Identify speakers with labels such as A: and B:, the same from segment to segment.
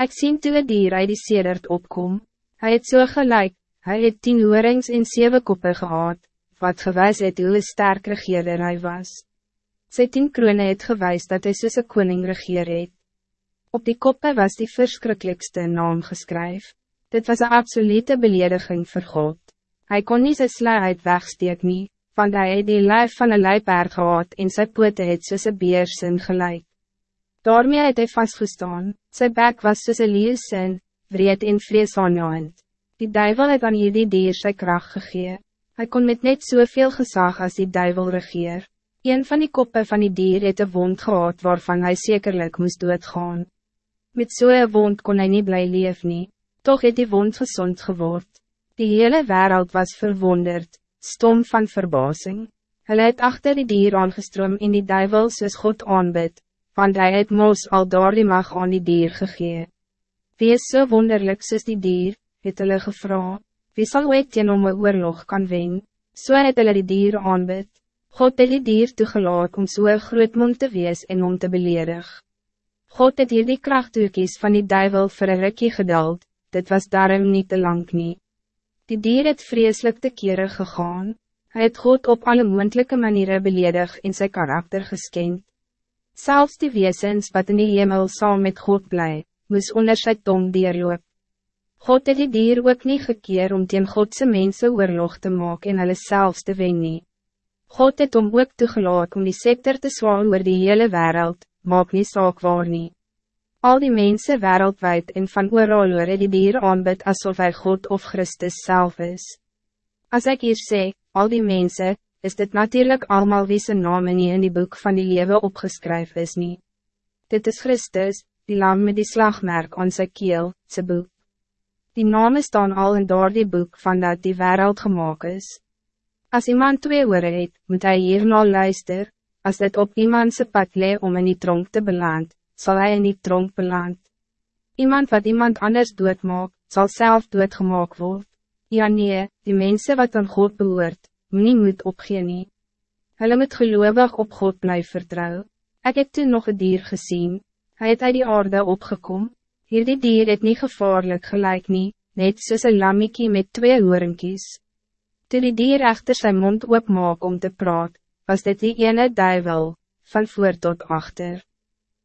A: Ik zie toe een dier uit die sedert opkom. Hij het so gelijk, hij het tien oorings en zeven koppen gehad, wat gewys het hoe een sterk regeerder hij was. Sy tien kroone het gewys dat hij soos een koning regeer het. Op die koppen was die verschrikkelijkste naam geskryf. Dit was een absolute belediging voor God. Hij kon niet zijn sluiheid wegsteek nie, want hij het die lijf van een luipaard gehad en sy pote het soos een beersin gelijk. Daarmee het hy vastgestaan, sy bek was soos een leeuwsin, vreed en vrees aanjaand. Die duivel het aan hierdie dier sy kracht gegee. Hy kon met net soveel gezag als die duivel regeer. Een van die koppen van die dier het een wond gehad waarvan hij zekerlijk moest doodgaan. Met zo'n so wond kon hij niet blij leef nie, toch het die wond gezond geword. Die hele wereld was verwonderd, stom van verbazing. Hij het achter die dier aangestroom in die duivel soos God aanbid, want hij het mos al door die mag aan die dier gegee. Wie is so wonderlik soos die dier, het hulle gevra, wie sal ooit teen om een oorlog kan wen, so het hulle die dier aanbid. God het die dier toegelaat om so groot mond te wees en om te beledig. God het hier die krachttoekies van die duivel vir een rikkie geduld, dit was daarom niet te lang nie. Die dier het vreselijk te kere gegaan, hij het God op alle moendelijke manieren beledig in zijn karakter geskend. Zelfs die wezens wat in die hemel saam met God blij, moes onder sy tong dierloop. God het die dier ook niet gekeer om teen Godse mensen oorlog te maken en hulle selfs te wen nie. God het om ook toegelaat om die scepter te zwaan oor die hele wereld, maak nie saak waar nie. Al die mensen wereldwijd en van ooral oor het die dier aanbid alsof hij God of Christus zelf is. Als ik hier sê, al die mensen, is dit natuurlijk allemaal wie zijn namen niet in die boek van die lewe opgeschreven is niet. Dit is Christus, die lam met die slagmerk aan sy keel, sy boek. Die namen staan al in door die boek van dat die wereld gemaakt is. Als iemand twee oore het, moet hij hier nou luister, als het op iemand zijn pad lee om in die tronk te beland, zal hij in die tronk beland. Iemand wat iemand anders doodmaak, zal zelf doodgemaak worden. Ja nee, die mensen wat aan God behoort, nie moet opgee nie. Hulle moet geloofig op God blijven vertrouwen. Ik heb toen nog een dier gezien, Hij het uit die aarde opgekom, hier die dier het niet gevaarlijk gelijk nie, net soos een lammiekie met twee hoornkies. Toe die dier echter zijn mond oopmaak om te praat, was dit die ene duivel, van voor tot achter.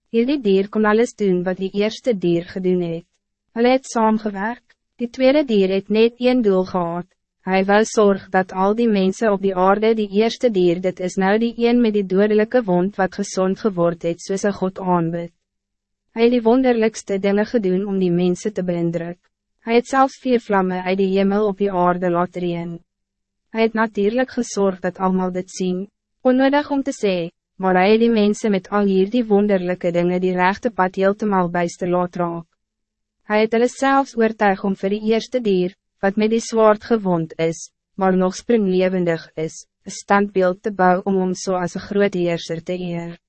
A: Hier die dier kon alles doen wat die eerste dier gedoen het. Hulle het saamgewerk, die tweede dier het net een doel gehad, Hij wil zorg dat al die mensen op die aarde die eerste dier dit is nou die een met die dodelijke wond wat gezond geword het soos een God aanbid. Hij het die wonderlijkste dingen gedaan om die mensen te beïndruk. Hij het zelfs vier vlammen uit de hemel op die aarde laten reen. Hij het natuurlijk gezorgd dat allemaal dit zien. Onnodig om te zeggen, maar hij die mensen met al hier die wonderlijke dingen die rechte pad heeltemal bijste laat raak. Hij het hulle zelfs oortuig om voor die eerste dier, wat met die zwaard gewond is, maar nog springlevendig is, een standbeeld te bouwen om om zo so als een groot heerser te eer.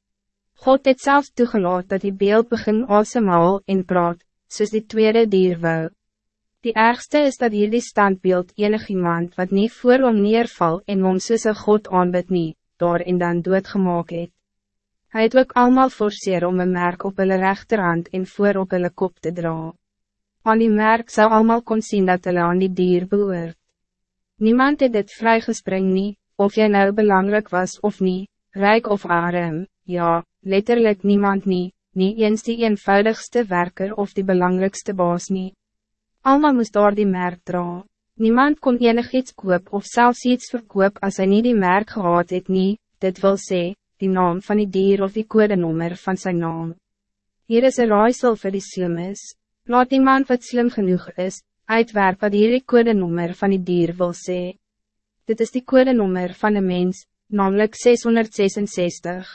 A: God het zelfs toegelaat dat die beeld begin asemhaal en praat, soos die tweede dier wou. Die ergste is dat hier die standbeeld enig iemand wat niet voor om neerval en om soos een God aanbid nie, daar en dan doodgemaak het. Hy het ook allemaal forceer om een merk op hulle rechterhand en voor op hulle kop te dra. Aan die merk zou allemaal kon zien dat hulle aan die dier behoort. Niemand het dit vrygespring nie, of jy nou belangrijk was of niet, rijk of arm, ja, letterlijk niemand nie, nie eens die eenvoudigste werker of die belangrijkste baas nie. Alma moest daar die merk dra. Niemand kon enig iets koop of zelfs iets verkoop als hij niet die merk gehad het nie, dit wil sê, die naam van die dier of die kodenommer van zijn naam. Hier is een raaisel vir die slim Laat iemand wat slim genoeg is, uitwerp wat hier die kodenommer van die dier wil sê. Dit is die kodenommer van de mens, namelijk 666.